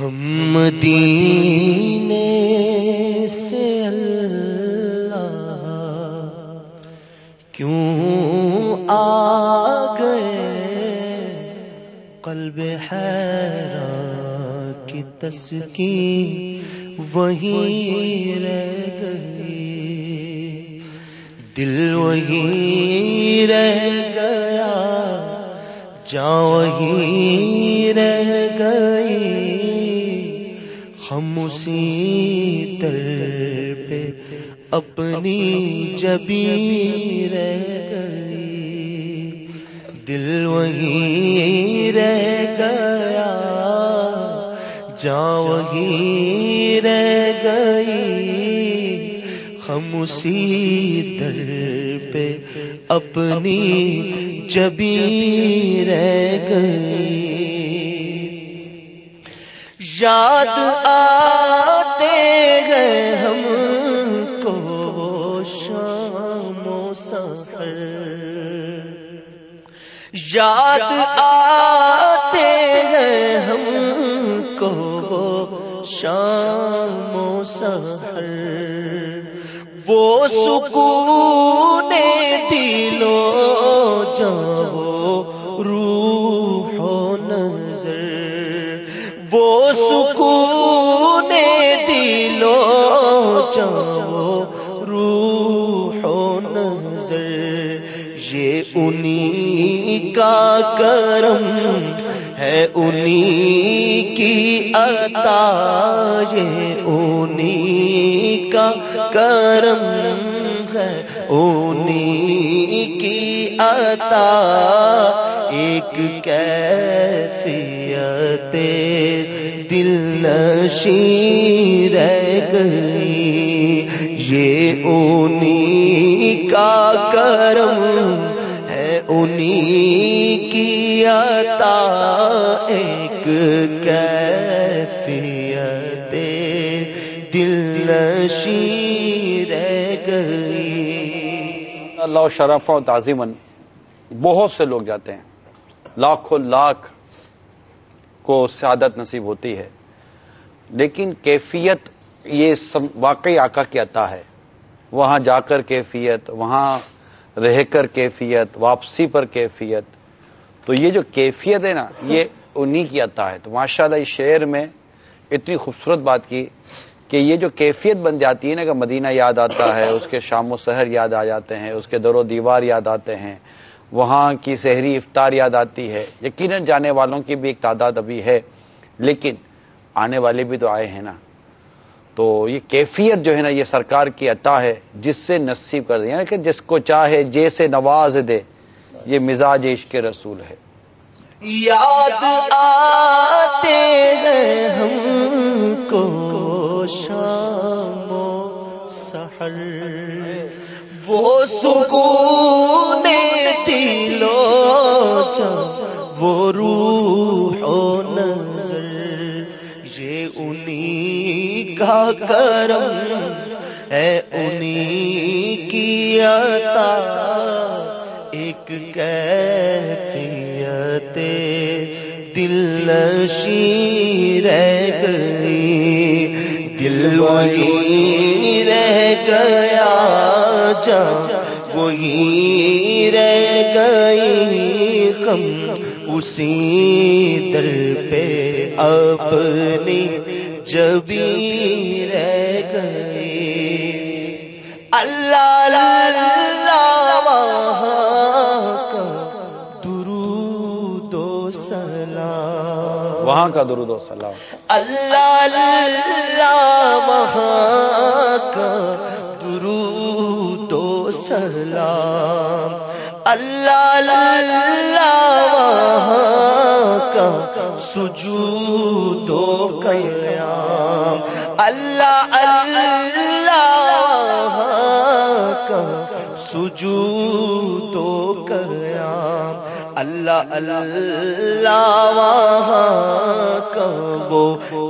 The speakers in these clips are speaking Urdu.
ہم مدینے سے اللہ کیوں آ گئے قلب حیران کی تسکین وہی رہ گئی۔ دل وہی رہ گیا۔ جا وہی ہم اسی در پہ اپنی جبی رہ گئی۔ دل وہی رہ گیا جا وہی رہ گئی۔ ہم اسی در پہ اپنی جبی رہ گئی۔ یاد آتے گئے ہم کو شام و سفر۔ یاد آتے گئے ہم کو شام و سفر۔ وہ سکون دلو جاؤ چاہو، روح و نظر، یہ انہی کا کرم ہے، انہی کی عطا، یہ انہی کا کرم ہے، انہی کی عطا، ایک کیفیت دل نشی رہ گئی یہ انہی کا کرم ہے انہی کی عطا، ایک کیفیت دل نشی رہ گئی۔ اللہ شرف و تعظیمن بہت سے لوگ جاتے ہیں۔ لاکھوں لاکھ کو سعادت نصیب ہوتی ہے۔ لیکن کیفیت یہ واقعی آقا کی عطا ہے۔ وہاں جا کر کیفیت، وہاں رہ کر کیفیت، واپسی پر کیفیت۔ تو یہ جو کیفیت ہے نا، یہ انہی کی عطا ہے۔ تو ماشاء اللہ اس شعر میں اتنی خوبصورت بات کی کہ یہ جو کیفیت بن جاتی ہے نا کہ مدینہ یاد آتا ہے، اس کے شام و سحر یاد آ جاتے ہیں، اس کے در و دیوار یاد آتے ہیں، وہاں کی سحری افطار یاد آتی ہے۔ یقیناً جانے والوں کی بھی ایک تعداد ابھی ہے، لیکن آنے والے بھی تو آئے ہیں نا۔ تو یہ کیفیت جو ہے نا یہ سرکار کی عطا ہے، جس سے نصیب کر دے یعنی کہ جس کو چاہے، جیسے نواز دے، یہ مزاج عشق رسول ہے۔ یاد آتے ہیں ہم کو شام و سحر۔ وہ سکون دلو وہ روح و نظر۔ یہ انہی کا کرم ہے، انہی کی عطا۔ ایک کیفیت دل نشی رہ گئی، دل وہی رہ گیا۔ جا وہی رہ گئی کم اسی در پہ اپنی جبی رہ گئی اللہ اللہ وہاں کا درود و سلام۔ وہاں کا درود و سلام۔ اللہ اللہ وہاں کا درود سلام اللہ اللہ کا سجود و قیام اللہ اللہ کا سجود اللہ اللہ وہاں کا وہ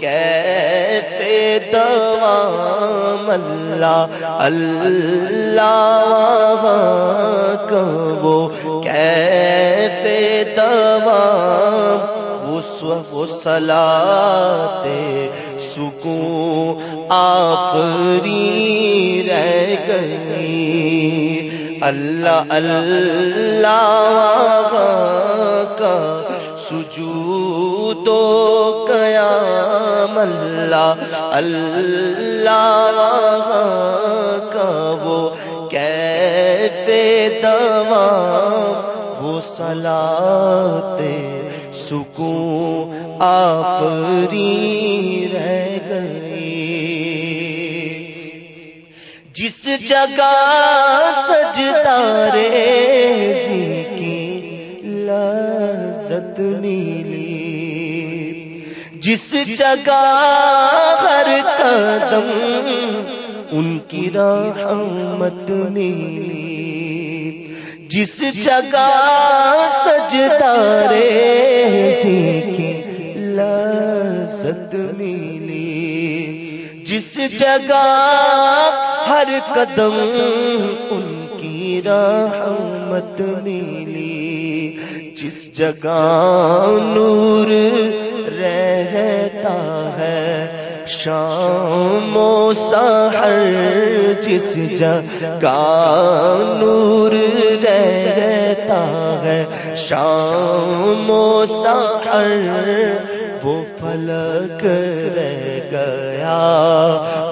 کیف دوام اللہ اللہ وہاں کا وہ کیف دوام وہ وہ سکون آفری اللہ اللہ کا سجود و قیام اللہ اللہ کا وہ کیفے دوام وہ سلاتے سکون آفری جس جگہ سجدارے کی لذت ملی۔ جس جگہ ہر قدم ان کی رحمت ملی۔ جس جگہ سجدارے کی لذت ملی۔ جس جگہ ہر قدم ان کی رحمت ملی۔ جس جگہ نور رہتا ہے، شام و سحر، جس جگہ نور رہتا ہے، شام و سحر، وہ فلک رہ گیا۔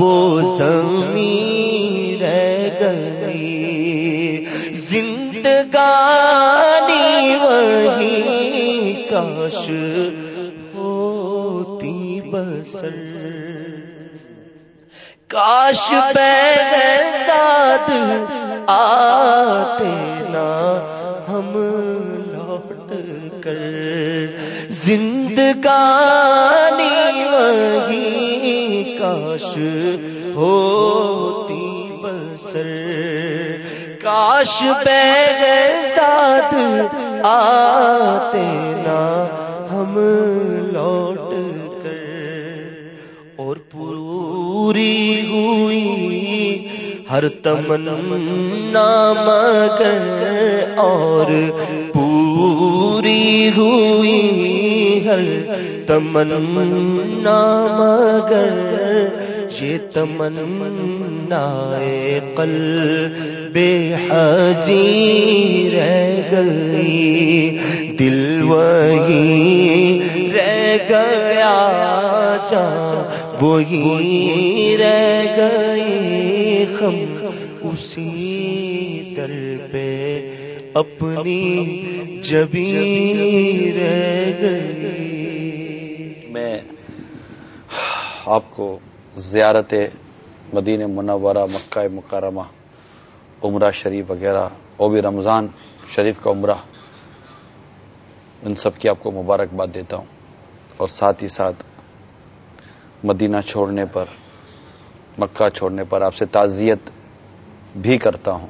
وہ زمین گئی۔ زندگانی وہی کاش ہوتی بسر۔ کاش پہ ساتھ آتے نا ہم لوٹ کر۔ زندگانی وہی کاش ہوتی بسر کاش پہ آتے نا، ہم لوٹ کر۔ اور پوری ہوئی ہر تمنا مگر اور پوری ہوئی ہر تمنا مگر یہ تمنا قل بے حضی رہ گئی۔ دل وہی رہ گیا جا وہی رہ گئی۔ خم اسی در پہ اپنی جبی رہ گئی۔ میں آپ کو زیارت مدینہ منورہ، مکہ مکرمہ، عمرہ شریف وغیرہ اور بھی رمضان شریف کا عمرہ، ان سب کی آپ کو مبارکباد دیتا ہوں۔ اور ساتھ ہی ساتھ مدینہ چھوڑنے پر، مکہ چھوڑنے پر آپ سے تعزیت بھی کرتا ہوں۔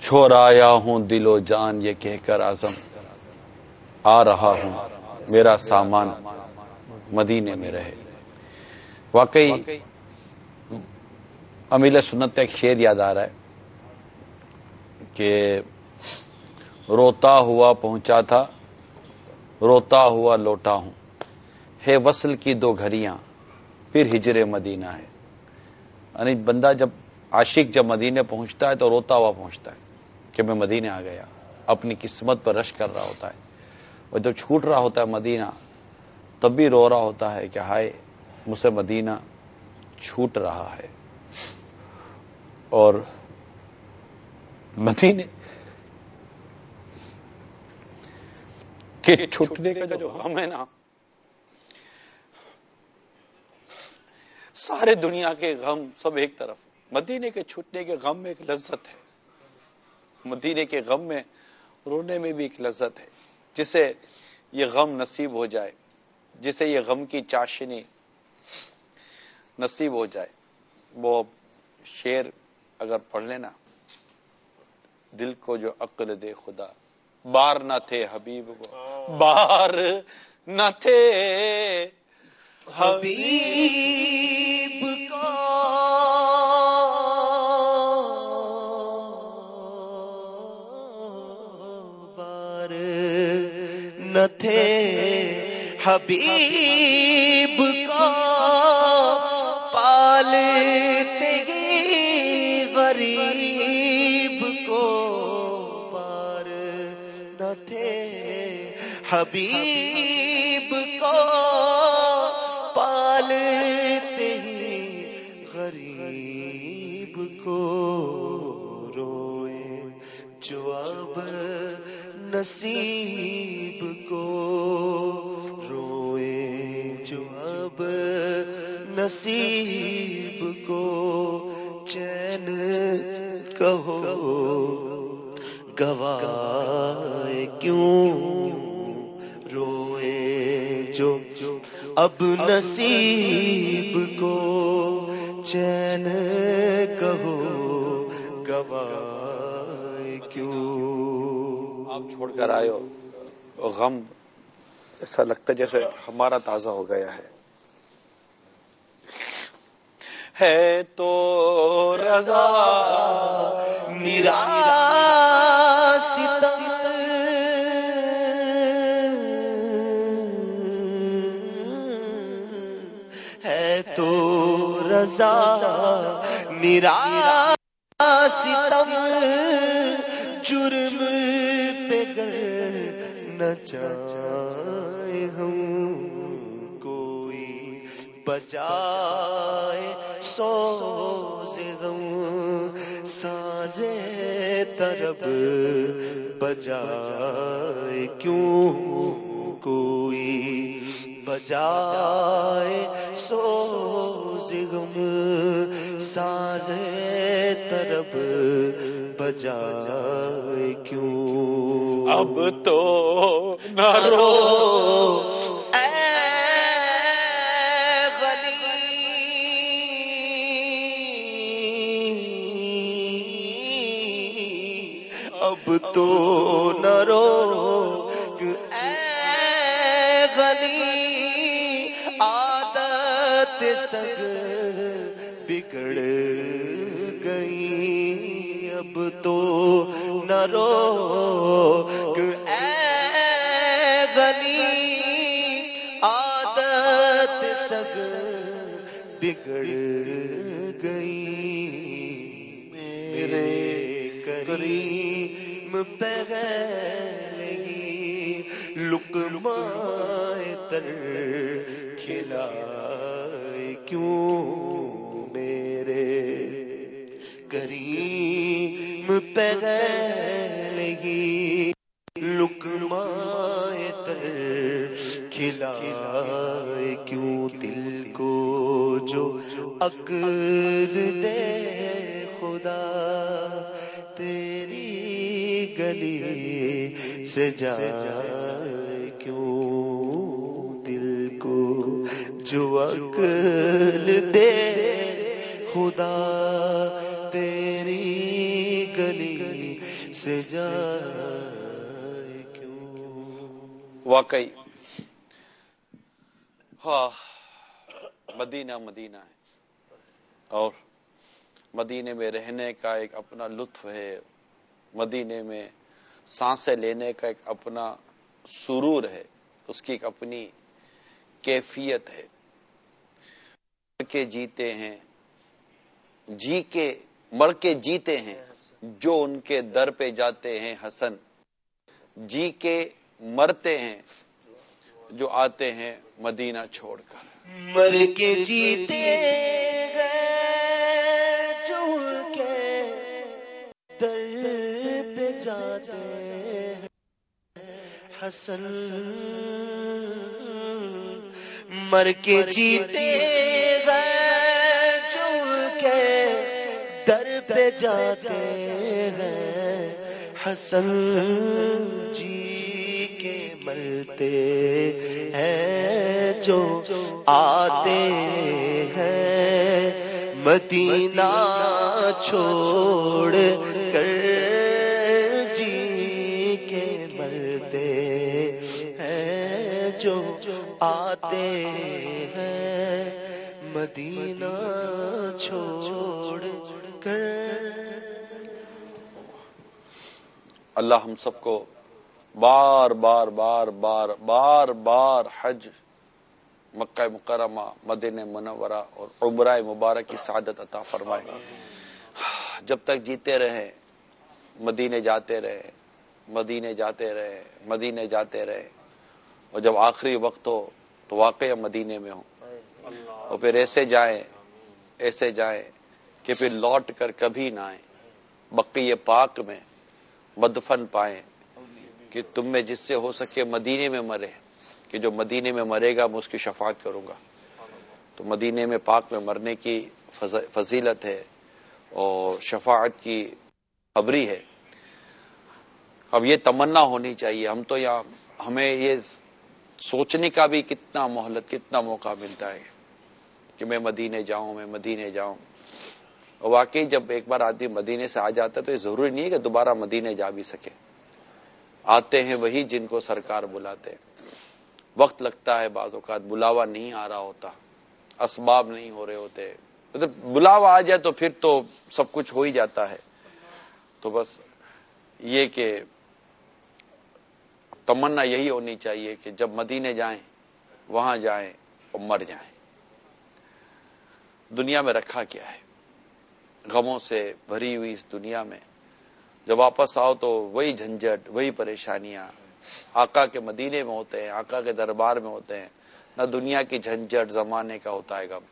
چھوڑ آیا ہوں دل و جان، یہ کہہ کر اعظم آ رہا ہوں۔ میرا سامان مدینے میں رہے۔ واقعی امیل سنت ایک شعر یاد آ رہا ہے کہ روتا ہوا پہنچا تھا، روتا ہوا لوٹا ہوں۔ ہے وصل کی دو گھڑیاں، پھر ہجر مدینہ ہے۔ یعنی بندہ جب عاشق جب مدینے پہنچتا ہے تو روتا ہوا پہنچتا ہے کہ میں مدینے آ گیا، اپنی قسمت پر رش کر رہا ہوتا ہے۔ اور جب چھوٹ رہا ہوتا ہے مدینہ، تب بھی رو رہا ہوتا ہے کہ ہائے مجھ سے مدینہ چھوٹ رہا ہے۔ اور مدینے کے چھوٹنے کا جو غم ہے نا، سارے دنیا کے غم سب ایک طرف۔ مدینے کے چھوٹنے کے غم میں ایک لذت ہے۔ مدینے کے غم میں رونے میں بھی ایک لذت ہے۔ جسے یہ غم نصیب ہو جائے، جسے یہ غم کی چاشنی نصیب ہو جائے۔ وہ شیر اگر پڑھ لینا، دل کو جو عقل دے خدا، بار نہ تھے حبیب وہ۔ بار نہ تھے حبیب بار نہ نہ تھے حبیب کو۔ پالتے گی غریب کو پار نہ تھے۔ حبیب کو پالتے ہی غریب کو روئے۔ جو اب نصیب کو نصیب کو چین کہو۔ گوائے کیوں روئے جو اب نصیب کو چین کہو۔ گوائے کیوں۔ آپ چھوڑ کر آئے ہو۔ غم، ایسا لگتا ہے جیسے ہمارا تازہ ہو گیا ہے۔ ہے تو رضا میرا ستم ہے تو رضا میرا ستم جرم پہ گر نہ چاہے ہم کوئی بجائے سوز غم سازے طرب بجائے، کیوں کوئی بجائے سوز غم سازے طرب بجائے، کیوں اب تو نہ رو۔ تو نہ رو اے غنی عادت سگ بگڑ گئی۔ اب تو نہ رو اے غنی عادت سگ بگڑ گئی۔ میرے کری کریم پہلگی لکمائے تر کھلائے کیوں میرے؟ کریم پہلگی لکمائے تر کھلائے کیوں دل کو جو عقل دے خدا؟ گلی سے جائے کیوں دل کو جو عقل دے خدا تیری گلی سے جائے کیوں؟ واقعی۔ ہاں مدینہ مدینہ ہے۔ اور مدینے میں رہنے کا ایک اپنا لطف ہے۔ مدینے میں سانسیں لینے کا ایک اپنا سرور ہے، اس کی ایک اپنی کیفیت ہے۔ مر کے جیتے ہیں جی کے، مر کے جیتے ہیں، جو ان کے در پہ جاتے ہیں حسن۔ جی کے مرتے ہیں، جو آتے ہیں مدینہ چھوڑ کر۔ مر کے جیتے حسن مر کے جیتے کے در پہ جاتے ہیں۔ حسن جی کے مرتے ہیں جو آتے ہیں۔ مدینہ چھوڑ کر آتے ہیں مدینہ چھوڑ کر۔ اللہ ہم سب کو بار بار بار بار بار بار حج، مکہ مکرمہ مدین منورہ اور عمرہ مبارک کی سعادت عطا فرمائے۔ جب تک جیتے رہے مدینے جاتے رہے مدینے جاتے رہے مدینے جاتے رہے اور جب آخری وقت ہو تو واقع مدینے میں ہو اور پھر ایسے جائیں ایسے جائیں کہ پھر لوٹ کر کبھی نہ آئیں۔ بقی پاک میں مدفن پائیں کہ تم میں جس سے ہو سکے مدینے میں مرے، کہ جو مدینے میں مرے گا میں اس کی شفاعت کروں گا۔ تو مدینے میں پاک میں مرنے کی فضیلت ہے اور شفاعت کی خبری ہے۔ اب یہ تمنا ہونی چاہیے۔ ہم تو یہاں، ہمیں یہ سوچنے کا بھی کتنا مہلت، کتنا موقع ملتا ہے کہ میں مدینے جاؤں، میں مدینے جاؤں۔ واقعی جب ایک بار آدمی مدینے سے آ جاتا ہے تو یہ ضروری نہیں ہے کہ دوبارہ مدینے جا بھی سکے۔ آتے ہیں وہی جن کو سرکار بلاتے وقت لگتا ہے بعض اوقات بلاوا نہیں آ رہا ہوتا، اسباب نہیں ہو رہے ہوتے۔ مطلب بلاوا آ جائے تو پھر تو سب کچھ ہو ہی جاتا ہے۔ تو بس یہ کہ تمنا یہی ہونی چاہیے کہ جب مدینے جائیں، وہاں جائیں اور مر جائیں۔ دنیا میں رکھا کیا ہے؟ غموں سے بھری ہوئی اس دنیا میں۔ جب واپس آؤ تو وہی جھنجٹ وہی پریشانیاں۔ آقا کے مدینے میں ہوتے ہیں، آقا کے دربار میں ہوتے ہیں۔ نہ دنیا کی جھنجٹ زمانے کا ہوتا ہے غم۔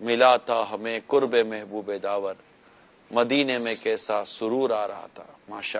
ملا تھا ہمیں قرب محبوب داور۔ مدینے میں کیسا سرور آ رہا تھا۔ ماشاء